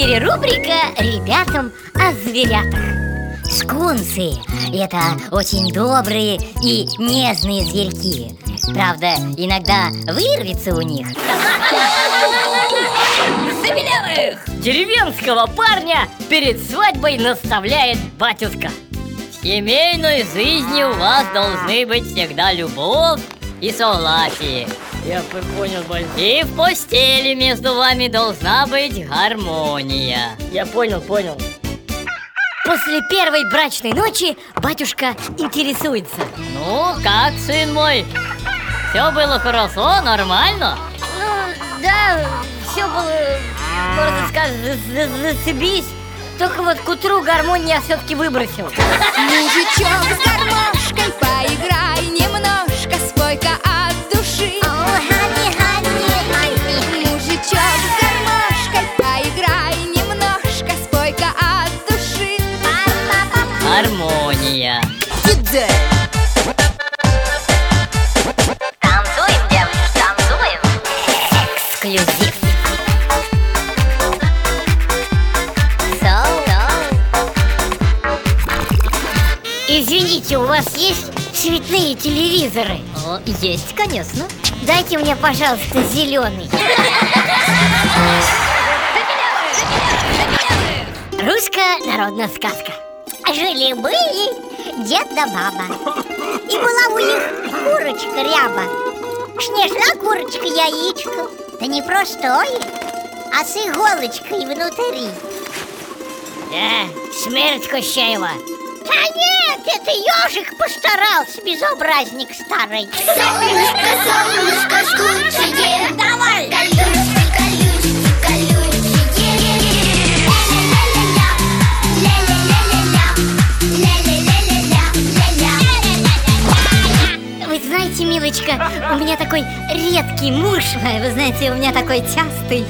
Рубрика ребятам о зверятах Скунсы – это очень добрые и нежные зверьки. Правда, иногда вырвется у них. Забелевых! Деревенского парня перед свадьбой наставляет батюшка. В семейной жизни у вас должны быть всегда любовь и согласие Я понял, Бань И в постели между вами должна быть гармония. Я понял, понял. После первой брачной ночи батюшка интересуется. Ну, как, сын мой? Все было хорошо, нормально? Ну, да, все было, можно сказать, за- за- зацепись. Только вот к утру гармония все-таки выбросил. Мужичок с гармошкой, Гармония. Танцуем, девушка, танцуем. Эксклюзив. Извините, у вас есть цветные телевизоры? О, Есть, конечно. Дайте мне, пожалуйста, зеленый. Русская народная сказка Жили-были дед да баба. И была у них курочка ряба. Снесла курочка яичко. Да не простое, а с иголочкой внутри. Да, смерть Кощеева. Да нет, это ежик постарался, безобразник старый. Солнышко, солнышко, Давай! Колючки, знаете, милочка, у меня такой редкий муж Вы знаете, у меня такой частый